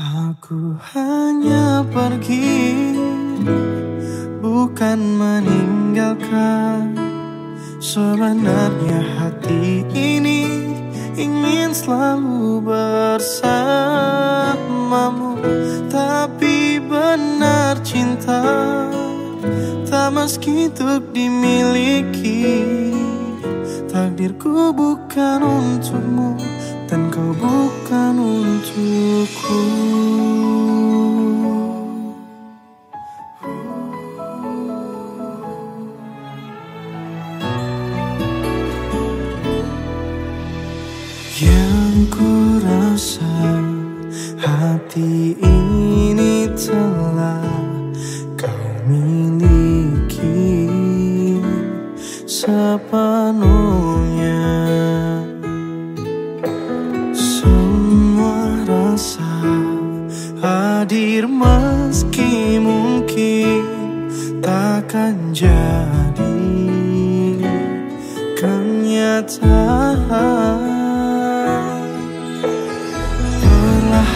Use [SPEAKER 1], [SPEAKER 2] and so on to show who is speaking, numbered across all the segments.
[SPEAKER 1] Aku hanya pergi Bukan meninggalkan. Sebenarnya hati ini Ingin selalu bersamamu. Tapi benar cinta Tak meski untuk dimiliki. Takdirku bukan untukmu dan kau bukan untukku. Ku rasa hati ini telah kau miliki sepenuhnya. hadir meski mungkin takkan jadi kenyataan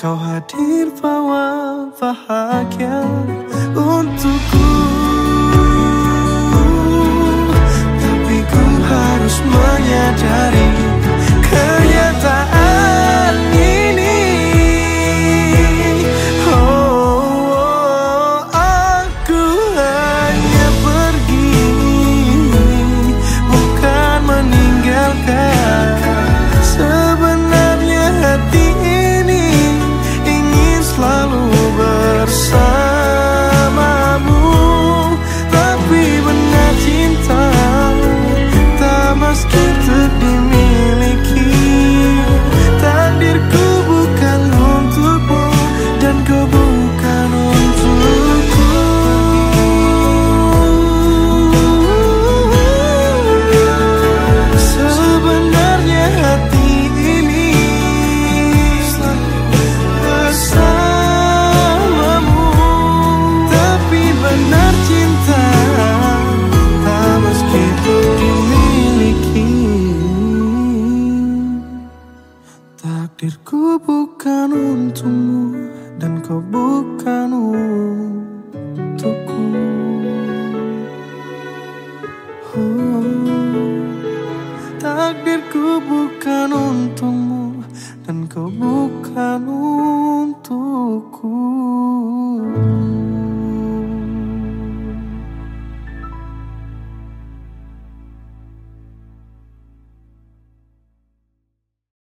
[SPEAKER 1] Kau hadir bawa bahagia untukku Takdirku bukan untukmu dan kau bukan.